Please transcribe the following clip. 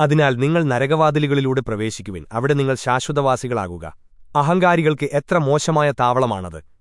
അതിനാൽ നിങ്ങൾ നരകവാതിലുകളിലൂടെ പ്രവേശിക്കുവിൻ. അവിടെ നിങ്ങൾ ശാശ്വതവാസികളാകുക. അഹങ്കാരികൾക്ക് എത്ര മോശമായ താവളമാണത്.